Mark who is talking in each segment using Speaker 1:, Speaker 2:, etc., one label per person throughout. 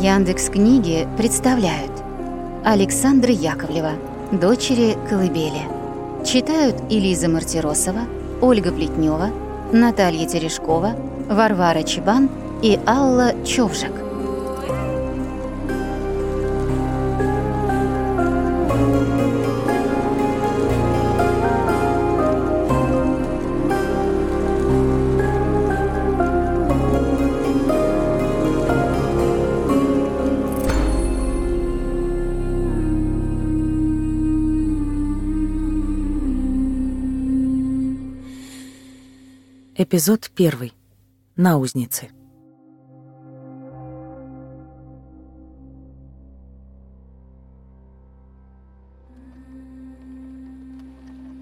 Speaker 1: Яндекс книги представляют Александра Яковлева, дочери Колыбели. Читают Элиза Мартиросова, Ольга Плетнева, Наталья Терешкова, Варвара Чебан и Алла Човжик.
Speaker 2: Эпизод первый. Наузницы.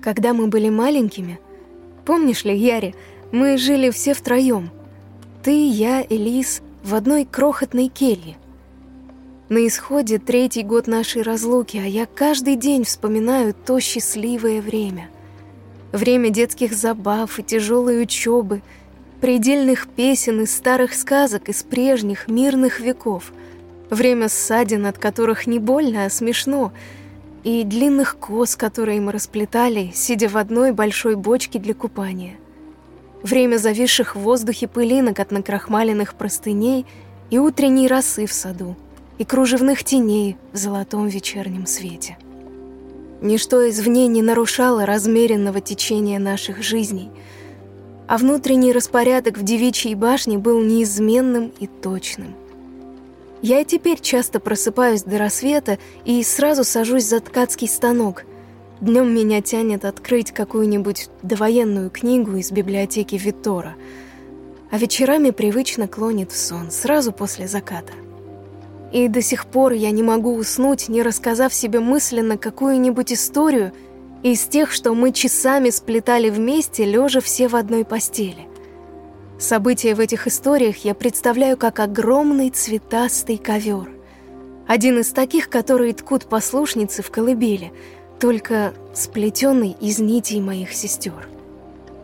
Speaker 3: Когда мы были маленькими, помнишь ли, Яри, мы жили все втроем. Ты, я, Элис в одной крохотной келье. На исходе третий год нашей разлуки, а я каждый день вспоминаю то счастливое время — Время детских забав и тяжелой учебы, предельных песен из старых сказок из прежних мирных веков, время ссадин, от которых не больно, а смешно, и длинных кос, которые мы расплетали, сидя в одной большой бочке для купания. Время зависших в воздухе пылинок от накрахмаленных простыней и утренней росы в саду, и кружевных теней в золотом вечернем свете. Ничто извне не нарушало размеренного течения наших жизней, а внутренний распорядок в девичьей башне был неизменным и точным. Я и теперь часто просыпаюсь до рассвета и сразу сажусь за ткацкий станок. Днем меня тянет открыть какую-нибудь довоенную книгу из библиотеки Витора, а вечерами привычно клонит в сон сразу после заката. И до сих пор я не могу уснуть, не рассказав себе мысленно какую-нибудь историю из тех, что мы часами сплетали вместе, лежа все в одной постели. События в этих историях я представляю как огромный цветастый ковер. Один из таких, которые ткут послушницы в колыбели, только сплетенный из нитей моих сестер.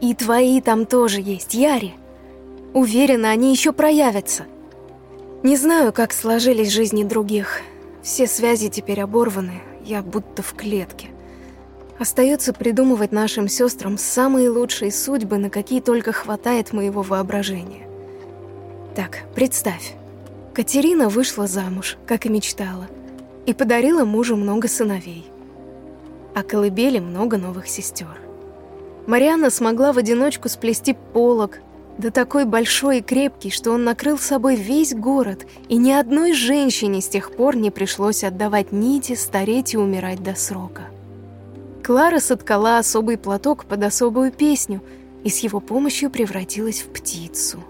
Speaker 3: И твои там тоже есть, Яри. Уверена, они еще проявятся. Не знаю, как сложились жизни других. Все связи теперь оборваны, я будто в клетке. Остается придумывать нашим сестрам самые лучшие судьбы, на какие только хватает моего воображения. Так, представь. Катерина вышла замуж, как и мечтала, и подарила мужу много сыновей. А колыбели много новых сестер. Мариана смогла в одиночку сплести полог, да такой большой и крепкий, что он накрыл собой весь город, и ни одной женщине с тех пор не пришлось отдавать нити, стареть и умирать до срока. Клара соткала особый платок под особую песню и с его помощью превратилась в птицу.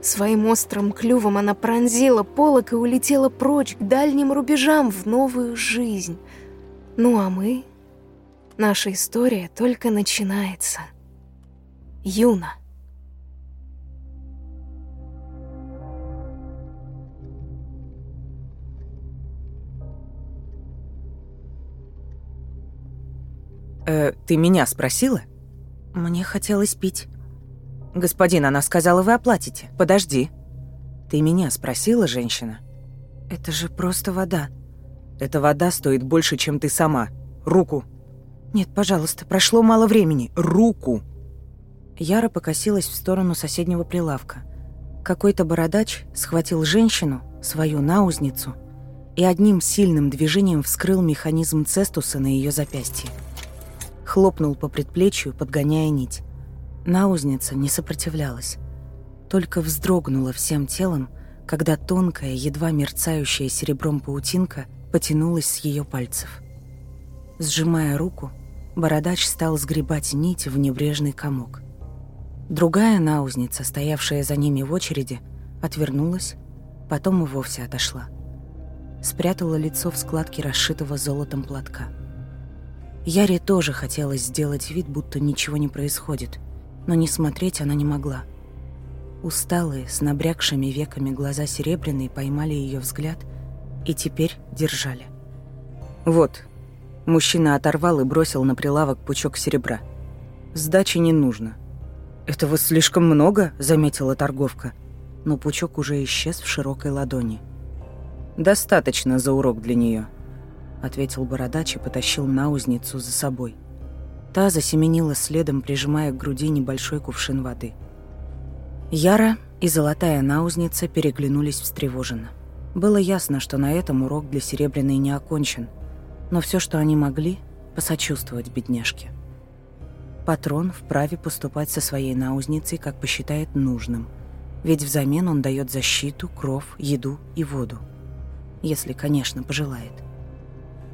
Speaker 3: Своим острым клювом она пронзила полок и улетела прочь к дальним рубежам в новую жизнь. Ну а мы... Наша история только начинается. Юна.
Speaker 2: «Э, ты меня спросила?» «Мне хотелось пить». «Господин, она сказала, вы оплатите. Подожди». «Ты меня спросила, женщина?» «Это же просто вода». «Эта вода стоит больше, чем ты сама. Руку». «Нет, пожалуйста, прошло мало времени. Руку!» Яра покосилась в сторону соседнего прилавка. Какой-то бородач схватил женщину, свою наузницу, и одним сильным движением вскрыл механизм цестуса на ее запястье хлопнул по предплечью, подгоняя нить. Наузница не сопротивлялась, только вздрогнула всем телом, когда тонкая, едва мерцающая серебром паутинка потянулась с ее пальцев. Сжимая руку, бородач стал сгребать нить в небрежный комок. Другая наузница, стоявшая за ними в очереди, отвернулась, потом и вовсе отошла. Спрятала лицо в складке расшитого золотом платка. Яре тоже хотелось сделать вид, будто ничего не происходит, но не смотреть она не могла. Усталые, с набрякшими веками глаза серебряные поймали ее взгляд и теперь держали. «Вот», — мужчина оторвал и бросил на прилавок пучок серебра. «Сдачи не нужно». «Этого слишком много», — заметила торговка, но пучок уже исчез в широкой ладони. «Достаточно за урок для нее», ответил бородач и потащил наузницу за собой. Та засеменила следом, прижимая к груди небольшой кувшин воды. Яра и золотая наузница переглянулись встревоженно. Было ясно, что на этом урок для Серебряной не окончен, но все, что они могли, посочувствовать бедняжке. Патрон вправе поступать со своей наузницей, как посчитает нужным, ведь взамен он дает защиту, кров, еду и воду. Если, конечно, пожелает.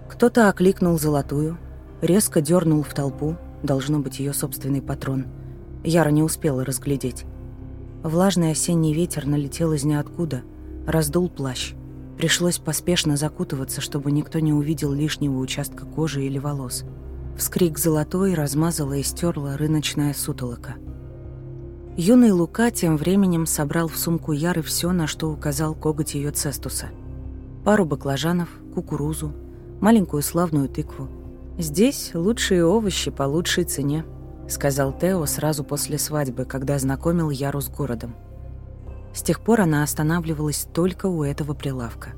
Speaker 2: Кто-то окликнул золотую, резко дернул в толпу, должно быть ее собственный патрон. Яра не успела разглядеть. Влажный осенний ветер налетел из ниоткуда, раздул плащ. Пришлось поспешно закутываться, чтобы никто не увидел лишнего участка кожи или волос. Вскрик золотой размазала и стерла рыночная сутолока. Юный Лука тем временем собрал в сумку Яры все, на что указал коготь ее цестуса. Пару баклажанов, кукурузу, маленькую славную тыкву. «Здесь лучшие овощи по лучшей цене», — сказал Тео сразу после свадьбы, когда знакомил Яру с городом. С тех пор она останавливалась только у этого прилавка.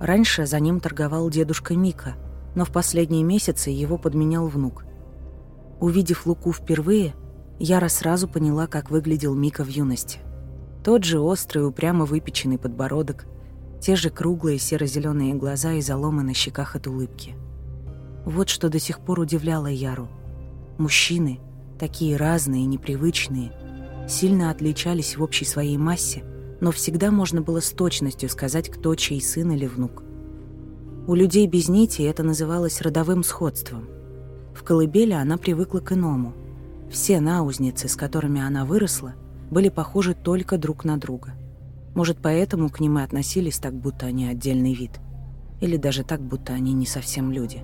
Speaker 2: Раньше за ним торговал дедушка Мика, но в последние месяцы его подменял внук. Увидев Луку впервые, Яра сразу поняла, как выглядел Мика в юности. Тот же острый, упрямо выпеченный подбородок — те же круглые серо-зеленые глаза и заломы на щеках от улыбки. Вот что до сих пор удивляло Яру. Мужчины, такие разные и непривычные, сильно отличались в общей своей массе, но всегда можно было с точностью сказать, кто чей сын или внук. У людей без нити это называлось родовым сходством. В колыбели она привыкла к иному. Все наузницы, с которыми она выросла, были похожи только друг на друга – может, поэтому к ним и относились так, будто они отдельный вид. Или даже так, будто они не совсем люди.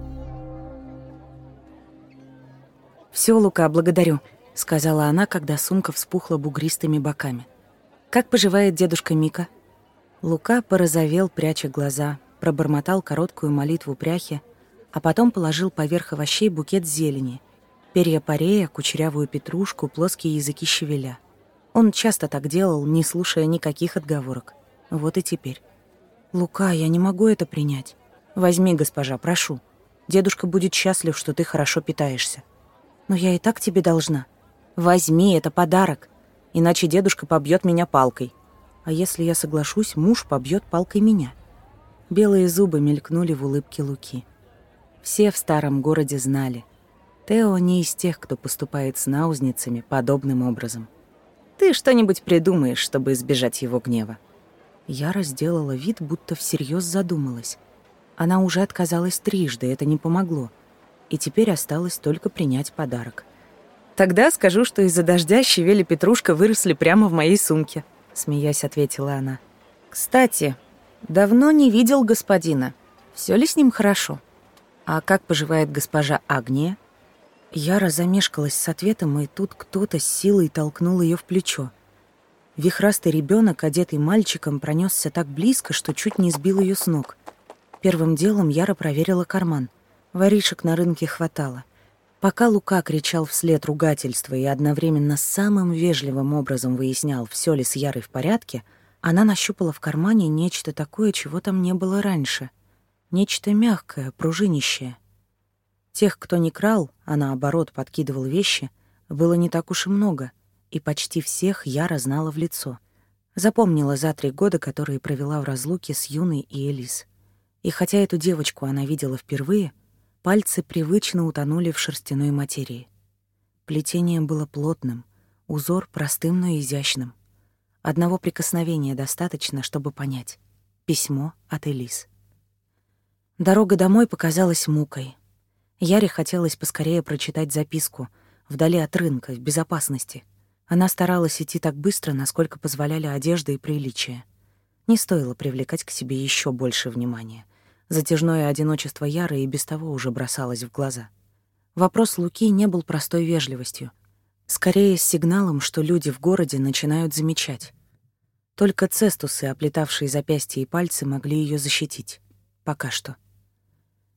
Speaker 2: «Все, Лука, благодарю», — сказала она, когда сумка вспухла бугристыми боками. «Как поживает дедушка Мика?» Лука порозовел, пряча глаза, пробормотал короткую молитву пряхи, а потом положил поверх овощей букет зелени, перья парея, кучерявую петрушку, плоские языки щавеля. Он часто так делал, не слушая никаких отговорок. Вот и теперь. «Лука, я не могу это принять. Возьми, госпожа, прошу. Дедушка будет счастлив, что ты хорошо питаешься. Но я и так тебе должна. Возьми, это подарок. Иначе дедушка побьет меня палкой. А если я соглашусь, муж побьет палкой меня». Белые зубы мелькнули в улыбке Луки. Все в старом городе знали. Тео не из тех, кто поступает с наузницами подобным образом. Ты что-нибудь придумаешь, чтобы избежать его гнева». Яра сделала вид, будто всерьез задумалась. Она уже отказалась трижды, это не помогло. И теперь осталось только принять подарок. «Тогда скажу, что из-за дождя щавель петрушка выросли прямо в моей сумке», — смеясь ответила она. «Кстати, давно не видел господина. Все ли с ним хорошо? А как поживает госпожа Агния?» Яра замешкалась с ответом, и тут кто-то с силой толкнул ее в плечо. Вихрастый ребенок, одетый мальчиком, пронесся так близко, что чуть не сбил ее с ног. Первым делом Яра проверила карман. Воришек на рынке хватало. Пока Лука кричал вслед ругательства и одновременно самым вежливым образом выяснял, все ли с Ярой в порядке, она нащупала в кармане нечто такое, чего там не было раньше. Нечто мягкое, пружинищее. Тех, кто не крал, а наоборот подкидывал вещи, было не так уж и много, и почти всех я знала в лицо. Запомнила за три года, которые провела в разлуке с Юной и Элис. И хотя эту девочку она видела впервые, пальцы привычно утонули в шерстяной материи. Плетение было плотным, узор простым, но изящным. Одного прикосновения достаточно, чтобы понять. Письмо от Элис. Дорога домой показалась мукой — Яре хотелось поскорее прочитать записку, вдали от рынка, в безопасности. Она старалась идти так быстро, насколько позволяли одежда и приличие. Не стоило привлекать к себе еще больше внимания. Затяжное одиночество Яры и без того уже бросалось в глаза. Вопрос Луки не был простой вежливостью. Скорее, с сигналом, что люди в городе начинают замечать. Только цестусы, оплетавшие запястья и пальцы, могли ее защитить. Пока что.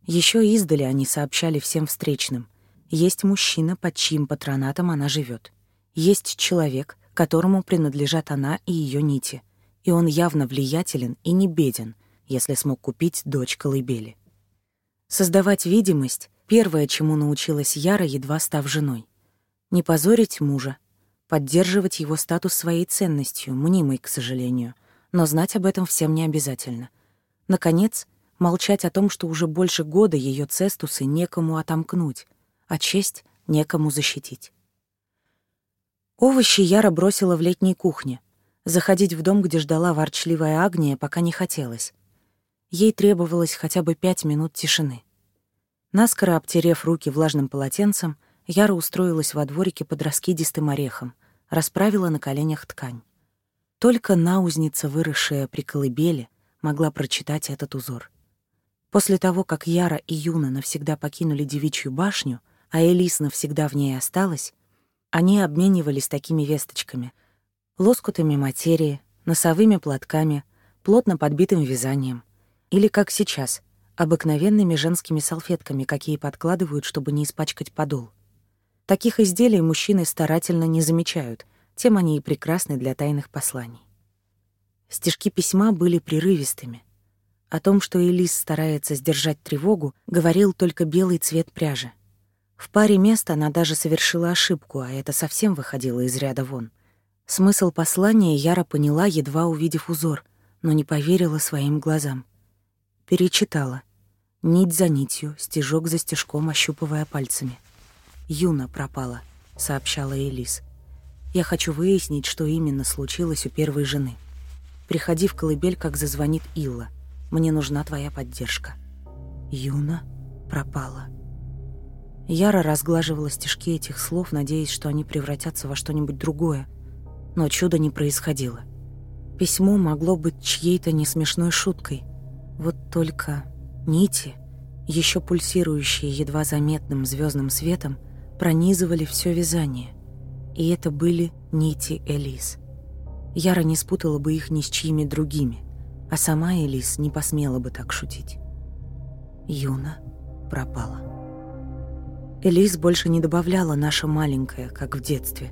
Speaker 2: Еще издали они сообщали всем встречным. Есть мужчина, под чьим патронатом она живет. Есть человек, которому принадлежат она и ее нити. И он явно влиятелен и не беден, если смог купить дочь колыбели. Создавать видимость — первое, чему научилась Яра, едва став женой. Не позорить мужа, поддерживать его статус своей ценностью, мнимой, к сожалению, но знать об этом всем не обязательно. Наконец — Молчать о том, что уже больше года ее цестусы некому отомкнуть, а честь некому защитить. Овощи Яра бросила в летней кухне. Заходить в дом, где ждала ворчливая Агния, пока не хотелось. Ей требовалось хотя бы пять минут тишины. Наскоро обтерев руки влажным полотенцем, Яра устроилась во дворике под раскидистым орехом, расправила на коленях ткань. Только наузница, выросшая при колыбели, могла прочитать этот узор — После того, как Яра и Юна навсегда покинули девичью башню, а Элис навсегда в ней осталась, они обменивались такими весточками — лоскутами материи, носовыми платками, плотно подбитым вязанием. Или, как сейчас, обыкновенными женскими салфетками, какие подкладывают, чтобы не испачкать подол. Таких изделий мужчины старательно не замечают, тем они и прекрасны для тайных посланий. Стежки письма были прерывистыми, о том, что Элис старается сдержать тревогу, говорил только белый цвет пряжи. В паре мест она даже совершила ошибку, а это совсем выходило из ряда вон. Смысл послания Яра поняла, едва увидев узор, но не поверила своим глазам. Перечитала. Нить за нитью, стежок за стежком, ощупывая пальцами. «Юна пропала», — сообщала Элис. «Я хочу выяснить, что именно случилось у первой жены». Приходи в колыбель, как зазвонит Илла. Мне нужна твоя поддержка». Юна пропала. Яра разглаживала стежки этих слов, надеясь, что они превратятся во что-нибудь другое. Но чуда не происходило. Письмо могло быть чьей-то несмешной шуткой. Вот только нити, еще пульсирующие едва заметным звездным светом, пронизывали все вязание. И это были нити Элис. Яра не спутала бы их ни с чьими другими а сама Элис не посмела бы так шутить. Юна пропала. Элис больше не добавляла «наша маленькое, как в детстве.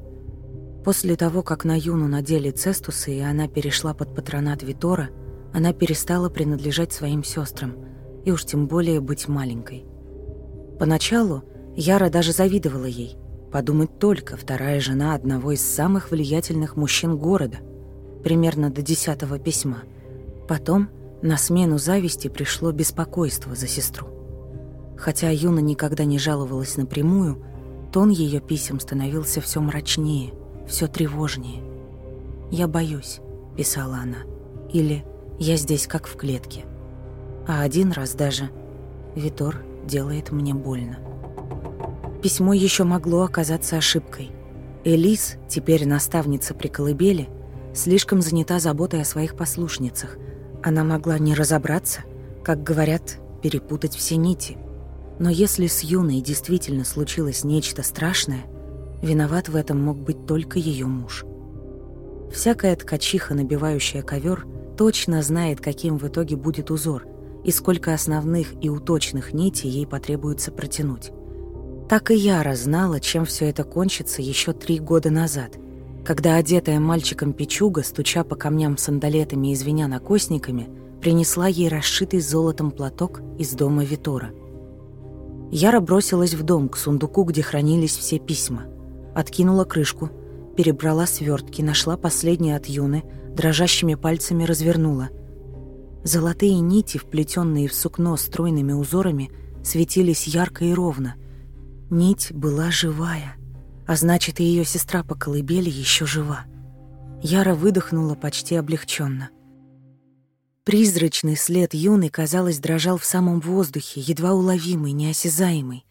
Speaker 2: После того, как на Юну надели цестусы, и она перешла под патронат Витора, она перестала принадлежать своим сестрам, и уж тем более быть маленькой. Поначалу Яра даже завидовала ей. Подумать только, вторая жена одного из самых влиятельных мужчин города, примерно до десятого письма – Потом на смену зависти пришло беспокойство за сестру. Хотя Юна никогда не жаловалась напрямую, тон ее писем становился все мрачнее, все тревожнее. «Я боюсь», — писала она, — или «Я здесь как в клетке». А один раз даже «Витор делает мне больно». Письмо еще могло оказаться ошибкой. Элис, теперь наставница при колыбели, слишком занята заботой о своих послушницах — она могла не разобраться, как говорят, перепутать все нити. Но если с юной действительно случилось нечто страшное, виноват в этом мог быть только ее муж. Всякая ткачиха, набивающая ковер, точно знает, каким в итоге будет узор и сколько основных и уточных нитей ей потребуется протянуть. Так и Яра знала, чем все это кончится еще три года назад – когда одетая мальчиком печуга, стуча по камням сандалетами и звеня накосниками, принесла ей расшитый золотом платок из дома Витора. Яра бросилась в дом, к сундуку, где хранились все письма. Откинула крышку, перебрала свертки, нашла последний от Юны, дрожащими пальцами развернула. Золотые нити, вплетенные в сукно стройными узорами, светились ярко и ровно. Нить была живая — а значит, и ее сестра по колыбели еще жива. Яра выдохнула почти облегченно. Призрачный след юны, казалось, дрожал в самом воздухе, едва уловимый, неосязаемый.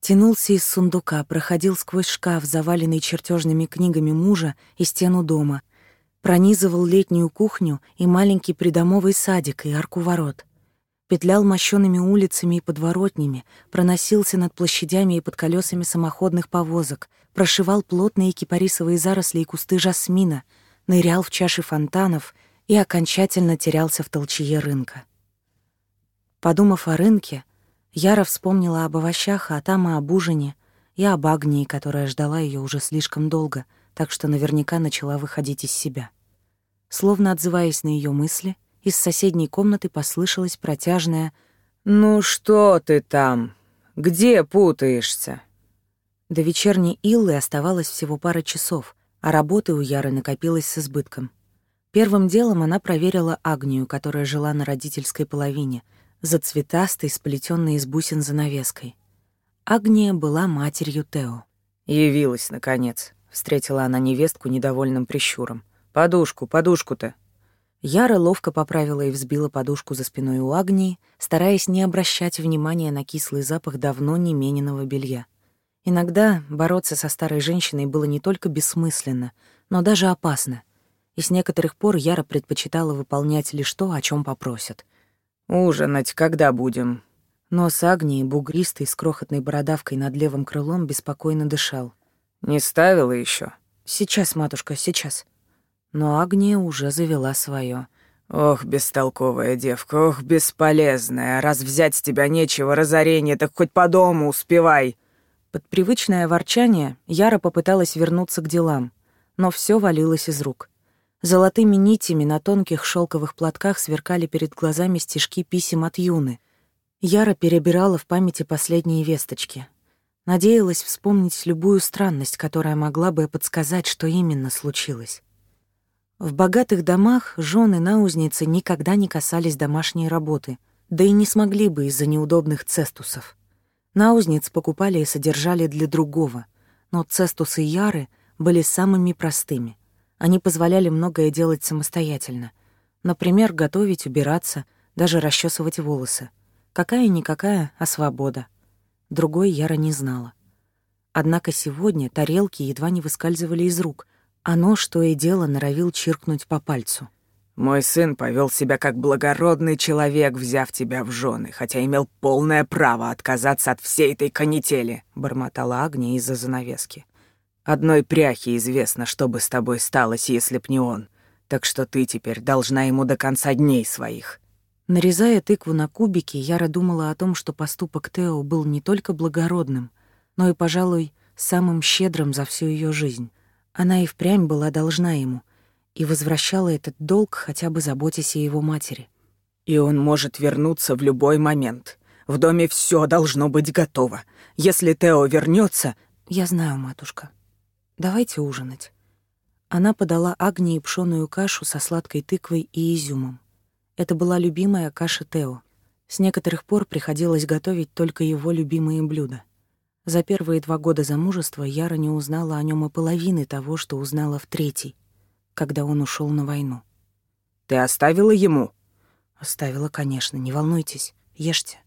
Speaker 2: Тянулся из сундука, проходил сквозь шкаф, заваленный чертежными книгами мужа, и стену дома. Пронизывал летнюю кухню и маленький придомовый садик и арку ворот. Петлял мощёными улицами и подворотнями, проносился над площадями и под колесами самоходных повозок, прошивал плотные кипарисовые заросли и кусты жасмина, нырял в чаши фонтанов и окончательно терялся в толчье рынка. Подумав о рынке, Яра вспомнила об овощах, а там и об ужине, и об Агнии, которая ждала ее уже слишком долго, так что наверняка начала выходить из себя. Словно отзываясь на ее мысли, из соседней комнаты послышалась протяжная: «Ну что ты там? Где путаешься?» До вечерней Иллы оставалось всего пара часов, а работы у Яры накопилось с избытком. Первым делом она проверила Агнию, которая жила на родительской половине, за цветастой, сплетенной из бусин занавеской. Агния была матерью Тео. «Явилась, наконец», — встретила она невестку недовольным прищуром. «Подушку, подушку-то!» Яра ловко поправила и взбила подушку за спиной у Агнии, стараясь не обращать внимания на кислый запах давно немененного белья. Иногда бороться со старой женщиной было не только бессмысленно, но даже опасно, и с некоторых пор Яра предпочитала выполнять лишь то, о чем попросят. «Ужинать когда будем?» Нос Агнии, бугристый, с крохотной бородавкой над левым крылом, беспокойно дышал. «Не ставила еще? «Сейчас, матушка, сейчас». Но Агния уже завела свое. «Ох, бестолковая девка, ох, бесполезная, раз взять с тебя нечего, разорение, так хоть по дому успевай!» Под привычное ворчание Яра попыталась вернуться к делам, но все валилось из рук. Золотыми нитями на тонких шелковых платках сверкали перед глазами стежки писем от Юны. Яра перебирала в памяти последние весточки. Надеялась вспомнить любую странность, которая могла бы подсказать, что именно случилось. В богатых домах жены наузницы никогда не касались домашней работы, да и не смогли бы из-за неудобных цестусов. Наузниц покупали и содержали для другого, но цестусы яры были самыми простыми. Они позволяли многое делать самостоятельно. Например, готовить, убираться, даже расчесывать волосы. Какая-никакая, а свобода. Другой Яра не знала. Однако сегодня тарелки едва не выскальзывали из рук. а Оно, что и дело, норовил чиркнуть по пальцу — мой сын повел себя как благородный человек, взяв тебя в жены, хотя имел полное право отказаться от всей этой канители, бормотала Агния из-за занавески. Одной пряхе известно, что бы с тобой сталось, если б не он. Так что ты теперь должна ему до конца дней своих. Нарезая тыкву на кубики, Яра думала о том, что поступок Тео был не только благородным, но и, пожалуй, самым щедрым за всю ее жизнь. Она и впрямь была должна ему, и возвращала этот долг, хотя бы заботясь о его матери. «И он может вернуться в любой момент. В доме все должно быть готово. Если Тео вернется, «Я знаю, матушка. Давайте ужинать». Она подала Агнии пшеную кашу со сладкой тыквой и изюмом. Это была любимая каша Тео. С некоторых пор приходилось готовить только его любимые блюда. За первые два года замужества Яра не узнала о нем и половины того, что узнала в третий — когда он ушел на войну. «Ты оставила ему?» «Оставила, конечно, не волнуйтесь, ешьте».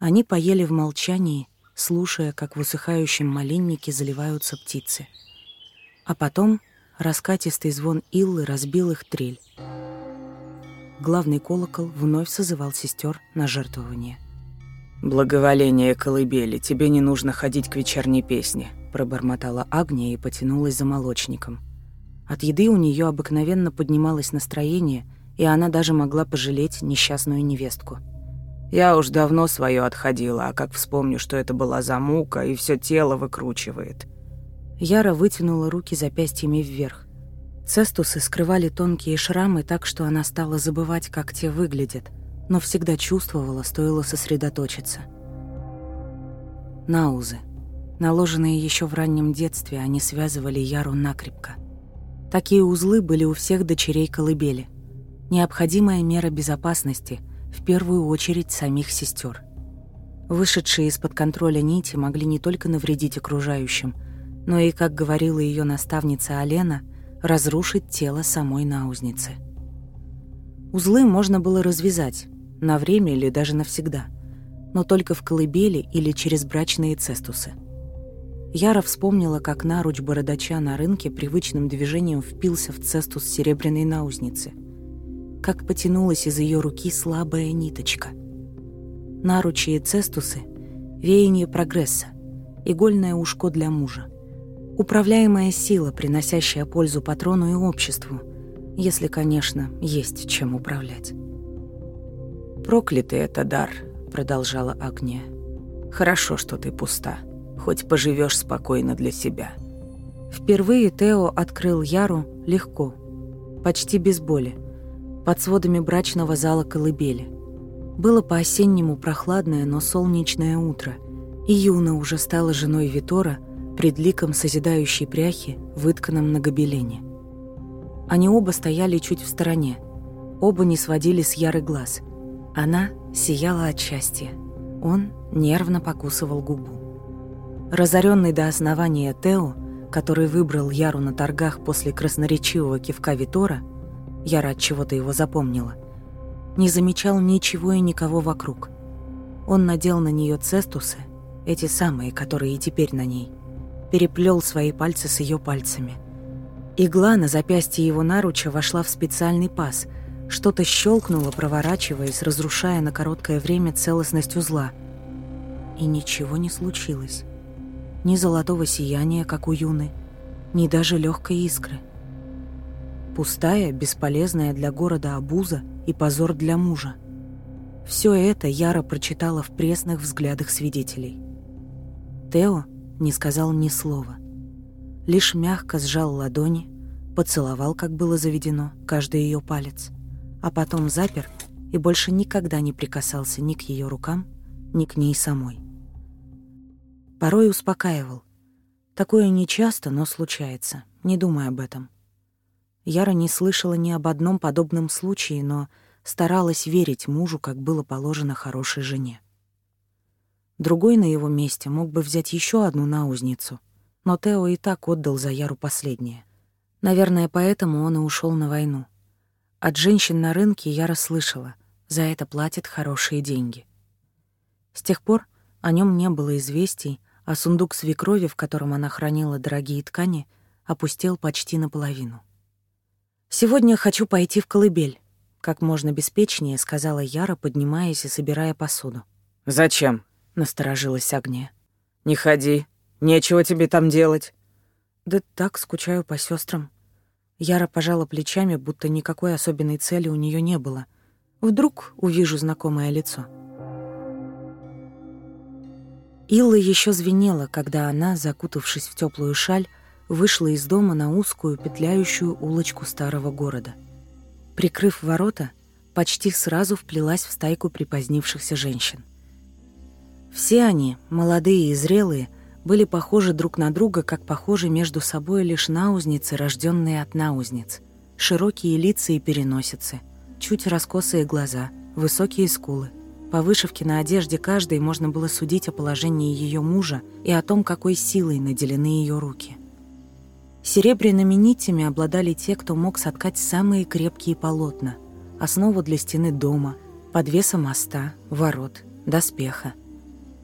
Speaker 2: Они поели в молчании, слушая, как в усыхающем малиннике заливаются птицы. А потом раскатистый звон иллы разбил их трель. Главный колокол вновь созывал сестер на жертвование. «Благоволение колыбели, тебе не нужно ходить к вечерней песне», пробормотала Агния и потянулась за молочником. От еды у нее обыкновенно поднималось настроение, и она даже могла пожалеть несчастную невестку. «Я уж давно свое отходила, а как вспомню, что это была замука, и все тело выкручивает». Яра вытянула руки запястьями вверх. Цестусы скрывали тонкие шрамы так, что она стала забывать, как те выглядят, но всегда чувствовала, стоило сосредоточиться. Наузы. Наложенные еще в раннем детстве, они связывали Яру накрепко – Такие узлы были у всех дочерей колыбели. Необходимая мера безопасности, в первую очередь самих сестер. Вышедшие из-под контроля нити могли не только навредить окружающим, но и, как говорила ее наставница Алена, разрушить тело самой наузницы. Узлы можно было развязать, на время или даже навсегда, но только в колыбели или через брачные цестусы – Яра вспомнила, как наруч бородача на рынке привычным движением впился в цесту с серебряной наузницы. Как потянулась из ее руки слабая ниточка. Наручи и цестусы — веяние прогресса, игольное ушко для мужа. Управляемая сила, приносящая пользу патрону и обществу, если, конечно, есть чем управлять. «Проклятый это дар», — продолжала Агния. «Хорошо, что ты пуста» хоть поживешь спокойно для себя». Впервые Тео открыл Яру легко, почти без боли, под сводами брачного зала колыбели. Было по-осеннему прохладное, но солнечное утро, и Юна уже стала женой Витора пред ликом созидающей пряхи, вытканном на гобелене. Они оба стояли чуть в стороне, оба не сводили с Яры глаз. Она сияла от счастья, он нервно покусывал губу. Разоренный до основания Тео, который выбрал Яру на торгах после красноречивого кивка Витора, Яра от чего-то его запомнила, не замечал ничего и никого вокруг. Он надел на нее цестусы, эти самые, которые и теперь на ней, переплел свои пальцы с ее пальцами. Игла на запястье его наруча вошла в специальный паз, что-то щелкнуло, проворачиваясь, разрушая на короткое время целостность узла. И ничего не случилось ни золотого сияния, как у юны, ни даже легкой искры. Пустая, бесполезная для города обуза и позор для мужа. Все это Яра прочитала в пресных взглядах свидетелей. Тео не сказал ни слова. Лишь мягко сжал ладони, поцеловал, как было заведено, каждый ее палец, а потом запер и больше никогда не прикасался ни к ее рукам, ни к ней самой. Порой успокаивал. Такое нечасто, но случается. Не думай об этом. Яра не слышала ни об одном подобном случае, но старалась верить мужу, как было положено хорошей жене. Другой на его месте мог бы взять еще одну наузницу, но Тео и так отдал за Яру последнее. Наверное, поэтому он и ушел на войну. От женщин на рынке Яра слышала, за это платят хорошие деньги. С тех пор о нем не было известий, а сундук свекрови, в котором она хранила дорогие ткани, опустел почти наполовину. «Сегодня хочу пойти в колыбель», — как можно беспечнее сказала Яра, поднимаясь и собирая посуду.
Speaker 4: «Зачем?»
Speaker 2: — насторожилась Агния.
Speaker 4: «Не ходи. Нечего тебе там делать».
Speaker 2: «Да так скучаю по сестрам. Яра пожала плечами, будто никакой особенной цели у нее не было. Вдруг увижу знакомое лицо. Илла еще звенела, когда она, закутавшись в теплую шаль, вышла из дома на узкую петляющую улочку старого города. Прикрыв ворота, почти сразу вплелась в стайку припозднившихся женщин. Все они, молодые и зрелые, были похожи друг на друга, как похожи между собой лишь наузницы, рожденные от наузниц. Широкие лица и переносицы, чуть раскосые глаза, высокие скулы, по вышивке на одежде каждой можно было судить о положении ее мужа и о том, какой силой наделены ее руки. Серебряными нитями обладали те, кто мог соткать самые крепкие полотна, основу для стены дома, подвеса моста, ворот, доспеха.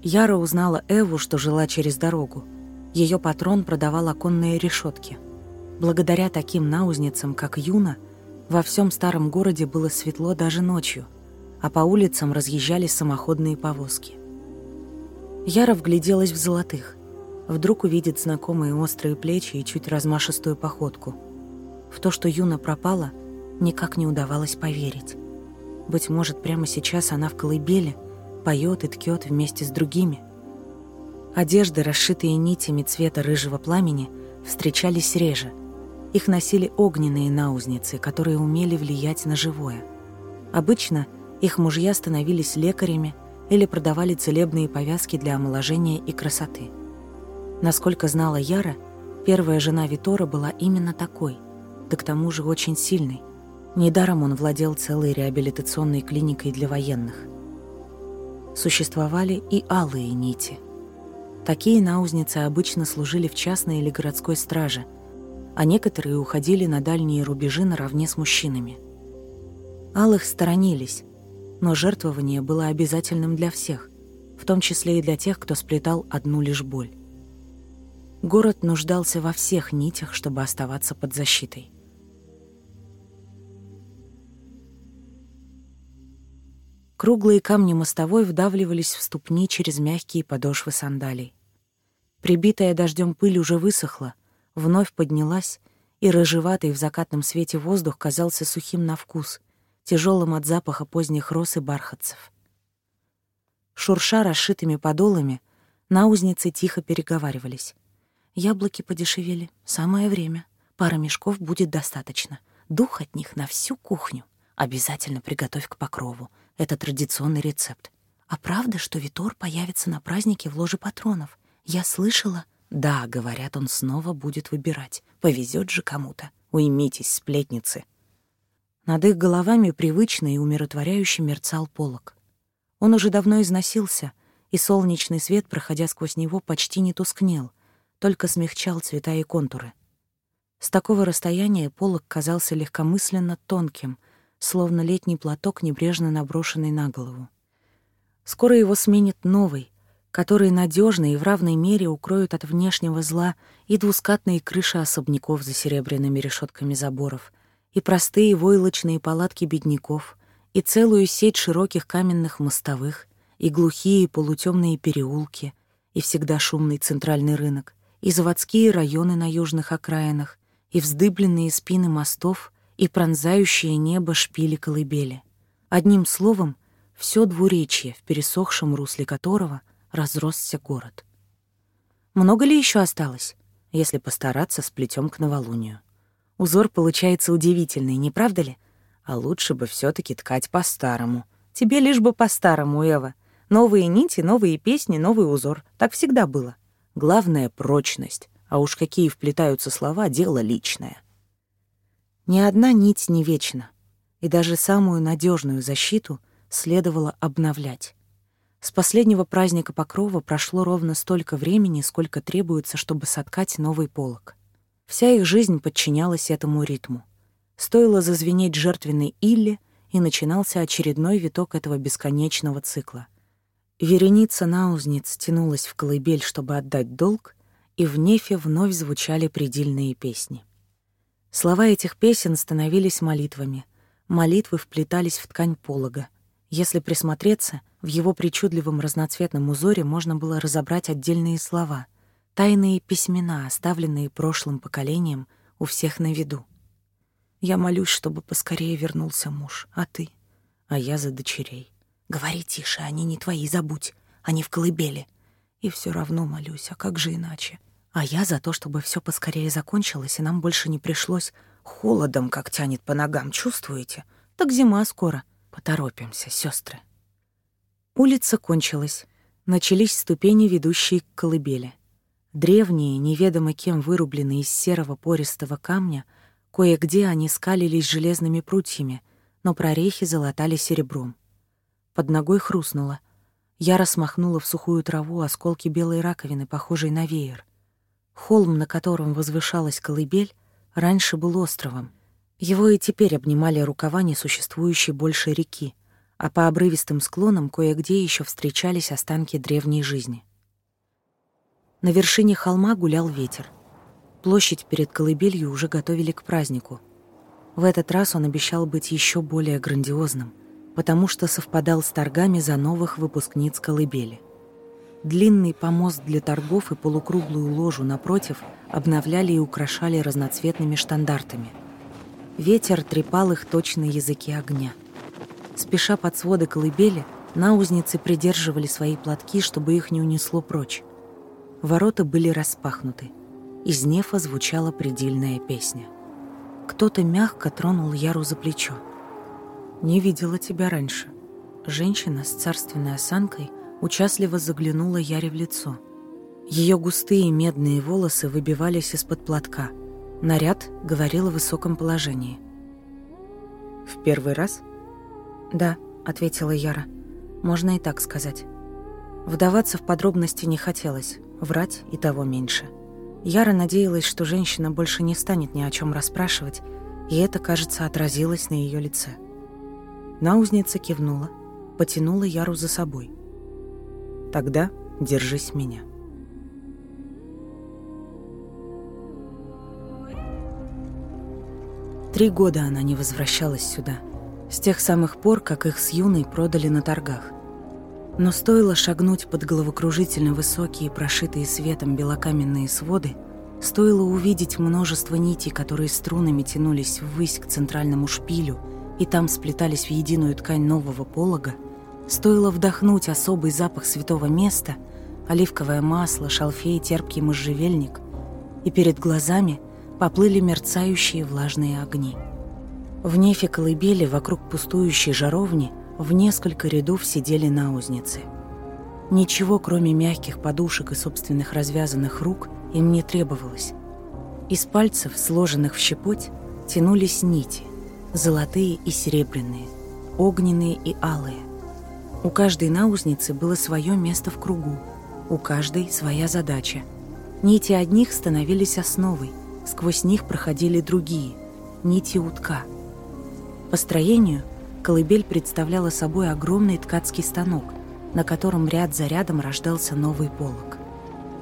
Speaker 2: Яра узнала Эву, что жила через дорогу. Ее патрон продавал оконные решетки. Благодаря таким наузницам, как Юна, во всем старом городе было светло даже ночью – а по улицам разъезжали самоходные повозки. Яра вгляделась в золотых. Вдруг увидит знакомые острые плечи и чуть размашистую походку. В то, что Юна пропала, никак не удавалось поверить. Быть может, прямо сейчас она в колыбели поет и ткет вместе с другими. Одежды, расшитые нитями цвета рыжего пламени, встречались реже. Их носили огненные наузницы, которые умели влиять на живое. Обычно – их мужья становились лекарями или продавали целебные повязки для омоложения и красоты. Насколько знала Яра, первая жена Витора была именно такой, да к тому же очень сильной. Недаром он владел целой реабилитационной клиникой для военных. Существовали и алые нити. Такие наузницы обычно служили в частной или городской страже, а некоторые уходили на дальние рубежи наравне с мужчинами. Алых сторонились, но жертвование было обязательным для всех, в том числе и для тех, кто сплетал одну лишь боль. Город нуждался во всех нитях, чтобы оставаться под защитой. Круглые камни мостовой вдавливались в ступни через мягкие подошвы сандалий. Прибитая дождем пыль уже высохла, вновь поднялась, и рыжеватый в закатном свете воздух казался сухим на вкус, тяжелым от запаха поздних роз и бархатцев. Шурша расшитыми подолами, наузницы тихо переговаривались. «Яблоки подешевели. Самое время. Пара мешков будет достаточно. Дух от них на всю кухню. Обязательно приготовь к покрову. Это традиционный рецепт. А правда, что Витор появится на празднике в ложе патронов? Я слышала...» «Да, — говорят, — он снова будет выбирать. Повезет же кому-то. Уймитесь, сплетницы!» Над их головами привычно и умиротворяюще мерцал полог. Он уже давно износился, и солнечный свет, проходя сквозь него, почти не тускнел, только смягчал цвета и контуры. С такого расстояния полог казался легкомысленно тонким, словно летний платок, небрежно наброшенный на голову. Скоро его сменит новый, который надежно и в равной мере укроют от внешнего зла и двускатные крыши особняков за серебряными решетками заборов — и простые войлочные палатки бедняков, и целую сеть широких каменных мостовых, и глухие полутемные переулки, и всегда шумный центральный рынок, и заводские районы на южных окраинах, и вздыбленные спины мостов, и пронзающее небо шпили колыбели. Одним словом, все двуречье, в пересохшем русле которого разросся город. Много ли еще осталось? Если постараться, сплетем к новолунию. Узор получается удивительный, не правда ли? А лучше бы все таки ткать по-старому. Тебе лишь бы по-старому, Эва. Новые нити, новые песни, новый узор. Так всегда было. Главное — прочность. А уж какие вплетаются слова — дело личное. Ни одна нить не вечна. И даже самую надежную защиту следовало обновлять. С последнего праздника Покрова прошло ровно столько времени, сколько требуется, чтобы соткать новый полог. Вся их жизнь подчинялась этому ритму. Стоило зазвенеть жертвенной Илле, и начинался очередной виток этого бесконечного цикла. Вереница наузниц тянулась в колыбель, чтобы отдать долг, и в нефе вновь звучали предельные песни. Слова этих песен становились молитвами. Молитвы вплетались в ткань полога. Если присмотреться, в его причудливом разноцветном узоре можно было разобрать отдельные слова — Тайные письмена, оставленные прошлым поколением, у всех на виду. Я молюсь, чтобы поскорее вернулся муж, а ты? А я за дочерей. Говори тише, они не твои, забудь. Они в колыбели. И все равно молюсь, а как же иначе? А я за то, чтобы все поскорее закончилось, и нам больше не пришлось холодом, как тянет по ногам, чувствуете? Так зима скоро. Поторопимся, сестры. Улица кончилась. Начались ступени, ведущие к колыбели. Древние, неведомо кем вырубленные из серого пористого камня, кое-где они скалились железными прутьями, но прорехи залатали серебром. Под ногой хрустнуло. Я расмахнула в сухую траву осколки белой раковины, похожей на веер. Холм, на котором возвышалась колыбель, раньше был островом. Его и теперь обнимали рукава несуществующей больше реки, а по обрывистым склонам кое-где еще встречались останки древней жизни. На вершине холма гулял ветер. Площадь перед колыбелью уже готовили к празднику. В этот раз он обещал быть еще более грандиозным, потому что совпадал с торгами за новых выпускниц колыбели. Длинный помост для торгов и полукруглую ложу напротив обновляли и украшали разноцветными штандартами. Ветер трепал их точно языки огня. Спеша под своды колыбели, наузницы придерживали свои платки, чтобы их не унесло прочь. Ворота были распахнуты. Из нефа звучала предельная песня. Кто-то мягко тронул Яру за плечо. «Не видела тебя раньше». Женщина с царственной осанкой участливо заглянула Яре в лицо. Ее густые медные волосы выбивались из-под платка. Наряд говорил о высоком положении. «В первый раз?» «Да», — ответила Яра. «Можно и так сказать». Вдаваться в подробности не хотелось врать и того меньше. Яра надеялась, что женщина больше не станет ни о чем расспрашивать, и это, кажется, отразилось на ее лице. Наузница кивнула, потянула Яру за собой. «Тогда держись меня». Три года она не возвращалась сюда. С тех самых пор, как их с Юной продали на торгах – но стоило шагнуть под головокружительно высокие, прошитые светом белокаменные своды, стоило увидеть множество нитей, которые струнами тянулись ввысь к центральному шпилю и там сплетались в единую ткань нового полога, стоило вдохнуть особый запах святого места, оливковое масло, шалфей, терпкий можжевельник, и перед глазами поплыли мерцающие влажные огни. В нефе колыбели вокруг пустующей жаровни – в несколько рядов сидели наузницы. Ничего, кроме мягких подушек и собственных развязанных рук, им не требовалось. Из пальцев, сложенных в щепоть, тянулись нити, золотые и серебряные, огненные и алые. У каждой наузницы было свое место в кругу, у каждой своя задача. Нити одних становились основой, сквозь них проходили другие, нити утка. По строению – Колыбель представляла собой огромный ткацкий станок, на котором ряд за рядом рождался новый полог.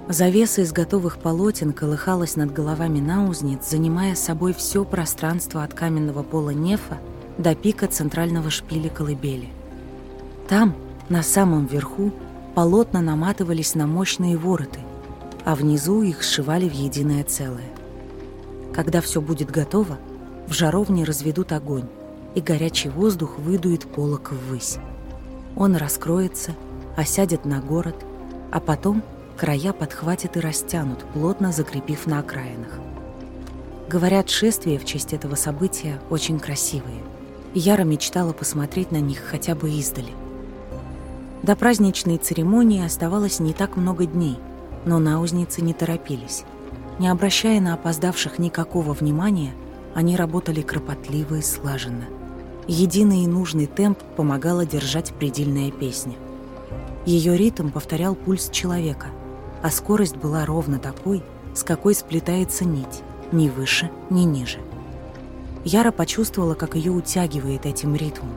Speaker 2: Завеса из готовых полотен колыхалась над головами наузниц, занимая собой все пространство от каменного пола нефа до пика центрального шпиля колыбели. Там, на самом верху, полотна наматывались на мощные вороты, а внизу их сшивали в единое целое. Когда все будет готово, в жаровне разведут огонь, и горячий воздух выдует полок ввысь. Он раскроется, осядет на город, а потом края подхватят и растянут, плотно закрепив на окраинах. Говорят, шествия в честь этого события очень красивые. Яра мечтала посмотреть на них хотя бы издали. До праздничной церемонии оставалось не так много дней, но наузницы не торопились. Не обращая на опоздавших никакого внимания, они работали кропотливо и слаженно – Единый и нужный темп помогала держать предельная песня. Ее ритм повторял пульс человека, а скорость была ровно такой, с какой сплетается нить, ни выше, ни ниже. Яра почувствовала, как ее утягивает этим ритмом,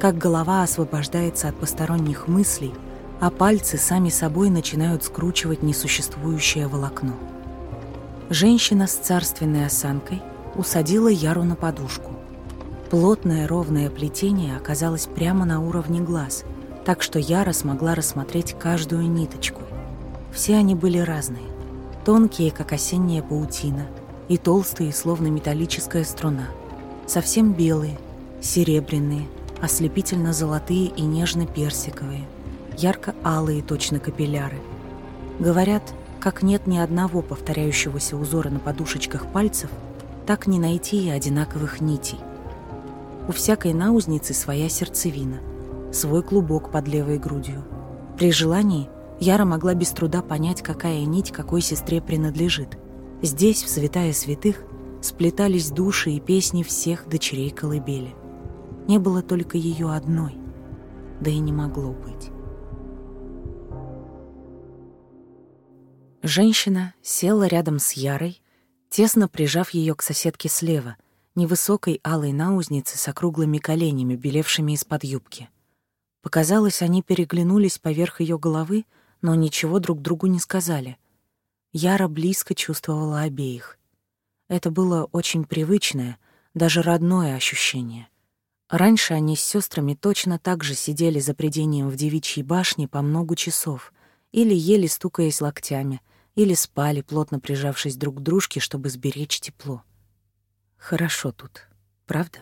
Speaker 2: как голова освобождается от посторонних мыслей, а пальцы сами собой начинают скручивать несуществующее волокно. Женщина с царственной осанкой усадила Яру на подушку, Плотное ровное плетение оказалось прямо на уровне глаз, так что Яра смогла рассмотреть каждую ниточку. Все они были разные. Тонкие, как осенняя паутина, и толстые, словно металлическая струна. Совсем белые, серебряные, ослепительно-золотые и нежно-персиковые, ярко-алые точно капилляры. Говорят, как нет ни одного повторяющегося узора на подушечках пальцев, так не найти и одинаковых нитей – у всякой наузницы своя сердцевина, свой клубок под левой грудью. При желании Яра могла без труда понять, какая нить какой сестре принадлежит. Здесь, в святая святых, сплетались души и песни всех дочерей колыбели. Не было только ее одной, да и не могло быть. Женщина села рядом с Ярой, тесно прижав ее к соседке слева, невысокой алой наузницы с округлыми коленями, белевшими из-под юбки. Показалось, они переглянулись поверх ее головы, но ничего друг другу не сказали. Яра близко чувствовала обеих. Это было очень привычное, даже родное ощущение. Раньше они с сестрами точно так же сидели за придением в девичьей башне по много часов, или ели, стукаясь локтями, или спали, плотно прижавшись друг к дружке, чтобы сберечь тепло. Хорошо тут, правда?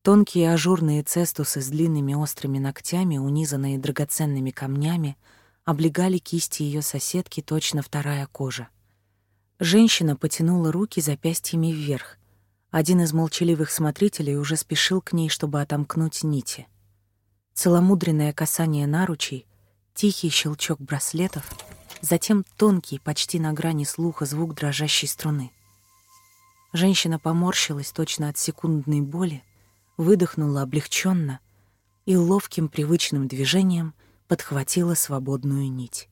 Speaker 2: Тонкие ажурные цестусы с длинными острыми ногтями, унизанные драгоценными камнями, облегали кисти ее соседки точно вторая кожа. Женщина потянула руки запястьями вверх. Один из молчаливых смотрителей уже спешил к ней, чтобы отомкнуть нити. Целомудренное касание наручей, тихий щелчок браслетов, затем тонкий, почти на грани слуха звук дрожащей струны — Женщина поморщилась точно от секундной боли, выдохнула облегченно и ловким привычным движением подхватила свободную нить.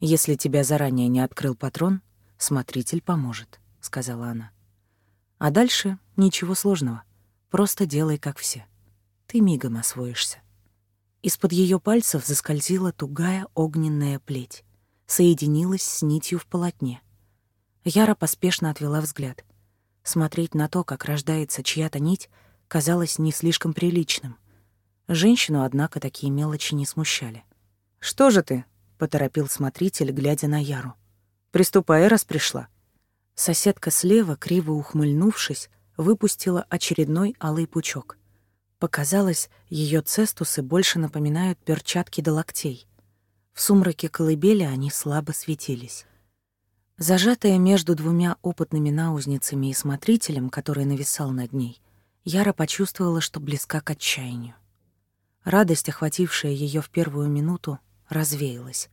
Speaker 2: «Если тебя заранее не открыл патрон, смотритель поможет», — сказала она. «А дальше ничего сложного. Просто делай, как все. Ты мигом освоишься». Из-под ее пальцев заскользила тугая огненная плеть, соединилась с нитью в полотне — Яра поспешно отвела взгляд. Смотреть на то, как рождается чья-то нить, казалось не слишком приличным. Женщину, однако, такие мелочи не смущали. «Что же ты?» — поторопил смотритель, глядя на Яру. «Приступай, раз пришла». Соседка слева, криво ухмыльнувшись, выпустила очередной алый пучок. Показалось, ее цестусы больше напоминают перчатки до локтей. В сумраке колыбели они слабо светились. Зажатая между двумя опытными наузницами и смотрителем, который нависал над ней, Яра почувствовала, что близка к отчаянию. Радость, охватившая ее в первую минуту, развеялась.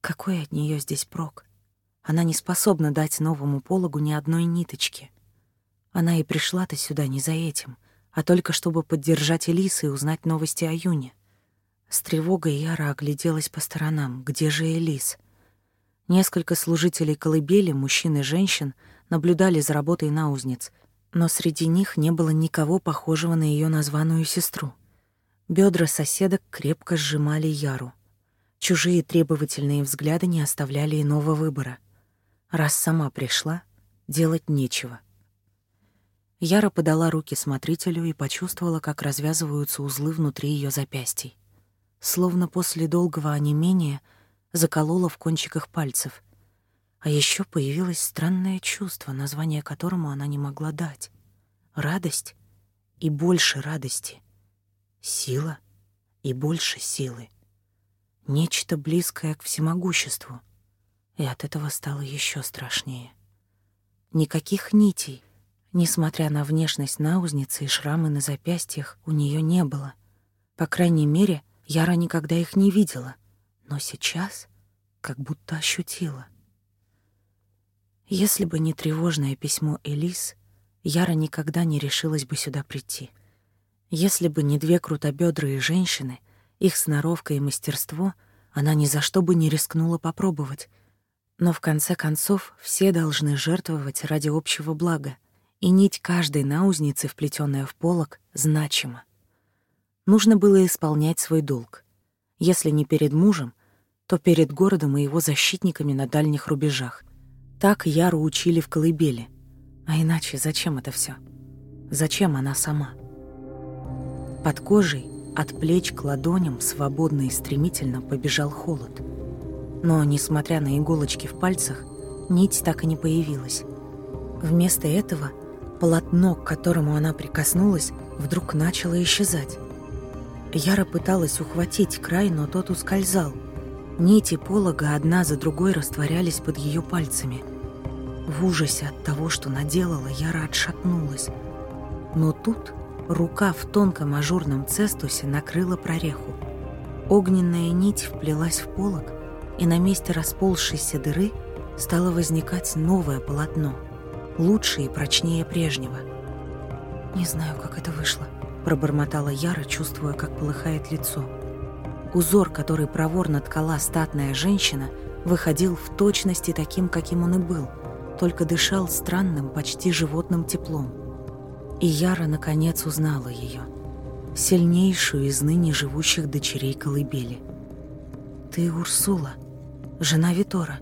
Speaker 2: Какой от нее здесь прок? Она не способна дать новому пологу ни одной ниточки. Она и пришла-то сюда не за этим, а только чтобы поддержать Элиса и узнать новости о Юне. С тревогой Яра огляделась по сторонам. Где же Элис? — Несколько служителей колыбели, мужчин и женщин, наблюдали за работой наузниц, но среди них не было никого похожего на ее названную сестру. Бедра соседок крепко сжимали Яру. Чужие требовательные взгляды не оставляли иного выбора. Раз сама пришла, делать нечего. Яра подала руки смотрителю и почувствовала, как развязываются узлы внутри ее запястий. Словно после долгого онемения — заколола в кончиках пальцев. А еще появилось странное чувство, название которому она не могла дать. Радость и больше радости. Сила и больше силы. Нечто близкое к всемогуществу. И от этого стало еще страшнее. Никаких нитей — Несмотря на внешность наузницы и шрамы на запястьях, у нее не было. По крайней мере, Яра никогда их не видела но сейчас как будто ощутила. Если бы не тревожное письмо Элис, Яра никогда не решилась бы сюда прийти. Если бы не две крутобёдрые женщины, их сноровка и мастерство, она ни за что бы не рискнула попробовать. Но в конце концов все должны жертвовать ради общего блага, и нить каждой наузницы, вплетенная в полок, значима. Нужно было исполнять свой долг. Если не перед мужем, то перед городом и его защитниками на дальних рубежах. Так Яру учили в колыбели. А иначе зачем это все? Зачем она сама? Под кожей, от плеч к ладоням, свободно и стремительно побежал холод. Но, несмотря на иголочки в пальцах, нить так и не появилась. Вместо этого полотно, к которому она прикоснулась, вдруг начало исчезать. Яра пыталась ухватить край, но тот ускользал — Нити полога одна за другой растворялись под ее пальцами. В ужасе от того, что наделала, Яра отшатнулась. Но тут рука в тонком ажурном цестусе накрыла прореху. Огненная нить вплелась в полог, и на месте расползшейся дыры стало возникать новое полотно, лучше и прочнее прежнего. «Не знаю, как это вышло», — пробормотала Яра, чувствуя, как полыхает лицо. «Я Узор, который проворно ткала статная женщина, выходил в точности таким, каким он и был, только дышал странным, почти животным теплом. И Яра, наконец, узнала ее, сильнейшую из ныне живущих дочерей колыбели. «Ты Урсула, жена Витора».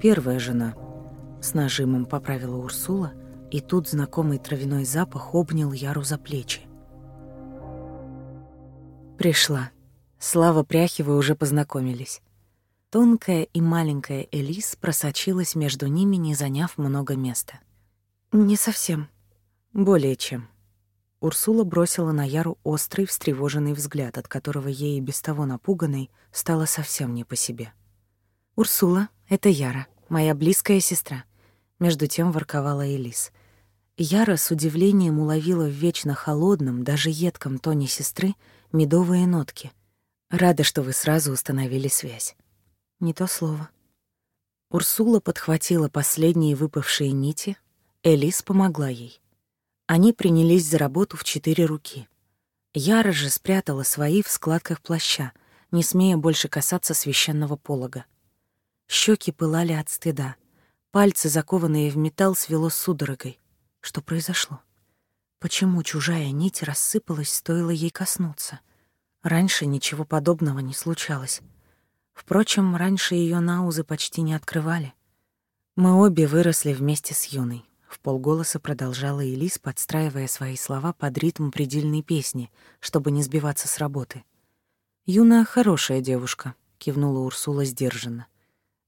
Speaker 2: «Первая жена», — с нажимом поправила Урсула, и тут знакомый травяной запах обнял Яру за плечи. «Пришла», Слава Пряхева уже познакомились. Тонкая и маленькая Элис просочилась между ними, не заняв много места. «Не совсем». «Более чем». Урсула бросила на Яру острый, встревоженный взгляд, от которого ей без того напуганной стало совсем не по себе. «Урсула, это Яра, моя близкая сестра», — между тем ворковала Элис. Яра с удивлением уловила в вечно холодном, даже едком тоне сестры медовые нотки — Рада, что вы сразу установили связь. Не то слово. Урсула подхватила последние выпавшие нити, Элис помогла ей. Они принялись за работу в четыре руки. Яра же спрятала свои в складках плаща, не смея больше касаться священного полога. Щеки пылали от стыда. Пальцы, закованные в металл, свело судорогой. Что произошло? Почему чужая нить рассыпалась, стоило ей коснуться — Раньше ничего подобного не случалось. Впрочем, раньше ее наузы почти не открывали. Мы обе выросли вместе с Юной. В полголоса продолжала Элис, подстраивая свои слова под ритм предельной песни, чтобы не сбиваться с работы. «Юна — хорошая девушка», — кивнула Урсула сдержанно.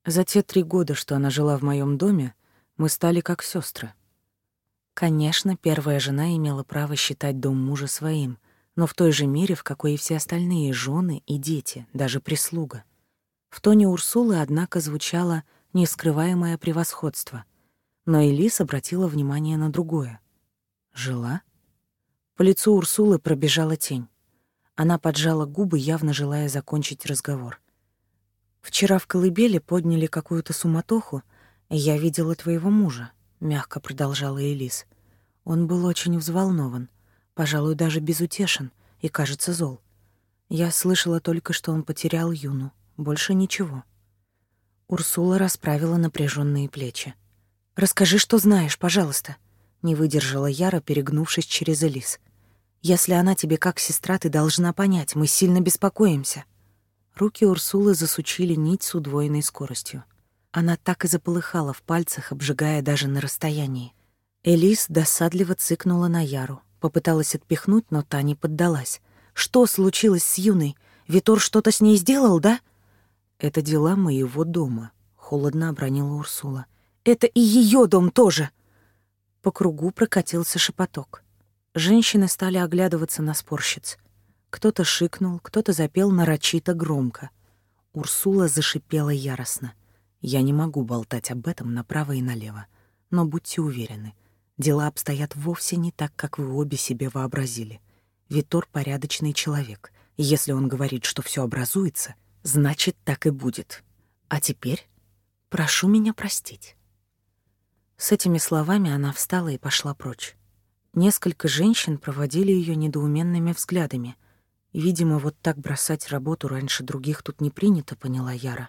Speaker 2: «За те три года, что она жила в моем доме, мы стали как сестры. Конечно, первая жена имела право считать дом мужа своим — но в той же мере, в какой и все остальные жены и дети, даже прислуга. В тоне Урсулы, однако, звучало нескрываемое превосходство. Но Элис обратила внимание на другое. «Жила?» По лицу Урсулы пробежала тень. Она поджала губы, явно желая закончить разговор. «Вчера в колыбели подняли какую-то суматоху, и я видела твоего мужа», — мягко продолжала Элис. Он был очень взволнован пожалуй, даже безутешен и, кажется, зол. Я слышала только, что он потерял Юну. Больше ничего. Урсула расправила напряженные плечи. «Расскажи, что знаешь, пожалуйста», — не выдержала Яра, перегнувшись через Элис. «Если она тебе как сестра, ты должна понять, мы сильно беспокоимся». Руки Урсулы засучили нить с удвоенной скоростью. Она так и заполыхала в пальцах, обжигая даже на расстоянии. Элис досадливо цыкнула на Яру. Попыталась отпихнуть, но та не поддалась. «Что случилось с Юной? Витор что-то с ней сделал, да?» «Это дела моего дома», — холодно обронила Урсула. «Это и ее дом тоже!» По кругу прокатился шепоток. Женщины стали оглядываться на спорщиц. Кто-то шикнул, кто-то запел нарочито громко. Урсула зашипела яростно. «Я не могу болтать об этом направо и налево. Но будьте уверены, — Дела обстоят вовсе не так, как вы обе себе вообразили. Витор — порядочный человек. Если он говорит, что все образуется, значит, так и будет. А теперь прошу меня простить». С этими словами она встала и пошла прочь. Несколько женщин проводили ее недоуменными взглядами. Видимо, вот так бросать работу раньше других тут не принято, поняла Яра.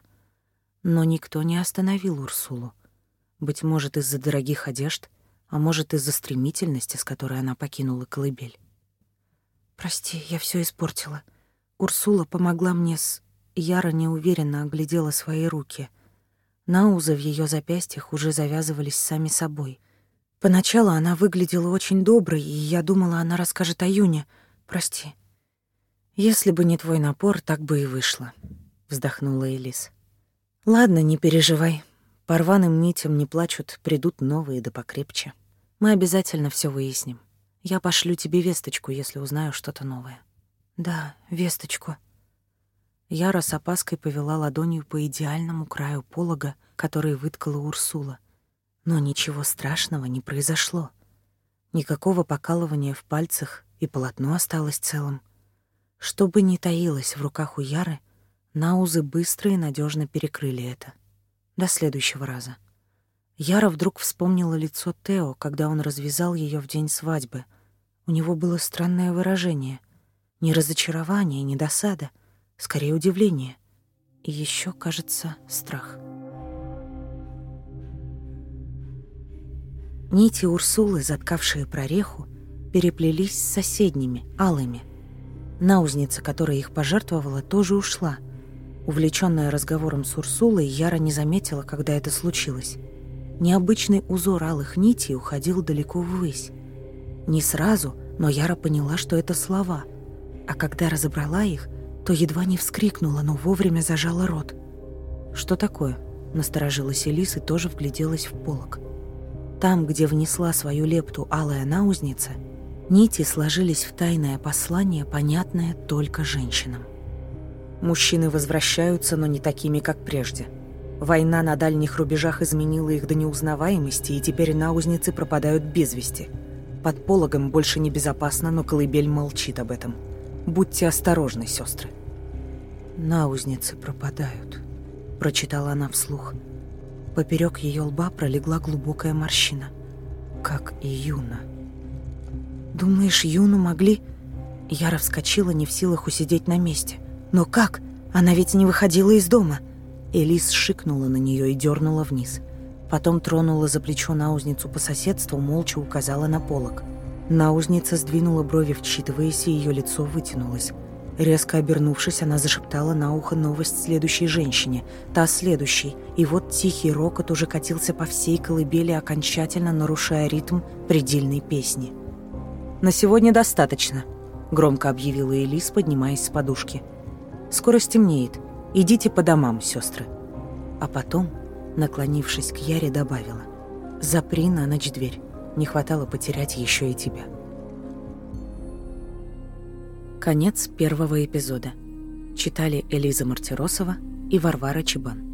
Speaker 2: Но никто не остановил Урсулу. Быть может, из-за дорогих одежд — а может, из-за стремительности, с которой она покинула колыбель. «Прости, я все испортила. Урсула помогла мне с...» Яра неуверенно оглядела свои руки. Наузы в ее запястьях уже завязывались сами собой. Поначалу она выглядела очень доброй, и я думала, она расскажет о Юне. «Прости». «Если бы не твой напор, так бы и вышло», — вздохнула Элис. «Ладно, не переживай. По рваным нитям не плачут, придут новые да покрепче. Мы обязательно все выясним. Я пошлю тебе весточку, если узнаю что-то новое. Да, весточку. Яра с опаской повела ладонью по идеальному краю полога, который выткала Урсула. Но ничего страшного не произошло. Никакого покалывания в пальцах, и полотно осталось целым. Что бы ни таилось в руках у Яры, наузы быстро и надежно перекрыли это — до следующего раза. Яра вдруг вспомнила лицо Тео, когда он развязал ее в день свадьбы. У него было странное выражение. Не разочарование, не досада, скорее удивление. И еще, кажется, страх. Нити Урсулы, заткавшие прореху, переплелись с соседними, алыми. Наузница, которая их пожертвовала, тоже ушла — Увлеченная разговором с Урсулой, Яра не заметила, когда это случилось. Необычный узор алых нитей уходил далеко ввысь. Не сразу, но Яра поняла, что это слова. А когда разобрала их, то едва не вскрикнула, но вовремя зажала рот. «Что такое?» – насторожилась Элис и тоже вгляделась в полок. Там, где внесла свою лепту алая наузница, нити сложились в тайное послание, понятное только женщинам. Мужчины возвращаются, но не такими, как прежде. Война на дальних рубежах изменила их до неузнаваемости, и теперь наузницы пропадают без вести. Под пологом больше небезопасно, но колыбель молчит об этом. Будьте осторожны, сестры. Наузницы пропадают, прочитала она вслух. Поперек ее лба пролегла глубокая морщина, как и Юна. Думаешь, Юну могли? Яра вскочила, не в силах усидеть на месте. Но как? Она ведь не выходила из дома. Элис шикнула на нее и дернула вниз. Потом тронула за плечо наузницу по соседству, молча указала на полок. Наузница сдвинула брови, вчитываясь, и ее лицо вытянулось. Резко обернувшись, она зашептала на ухо новость следующей женщине, та следующей, и вот тихий рокот уже катился по всей колыбели, окончательно нарушая ритм предельной песни. «На сегодня достаточно», — громко объявила Элис, поднимаясь с подушки. «Подушки». Скоро стемнеет. Идите по домам, сестры. А потом, наклонившись к Яре, добавила. Запри на ночь дверь. Не хватало потерять еще и тебя. Конец первого эпизода. Читали Элиза Мартиросова и Варвара Чебан.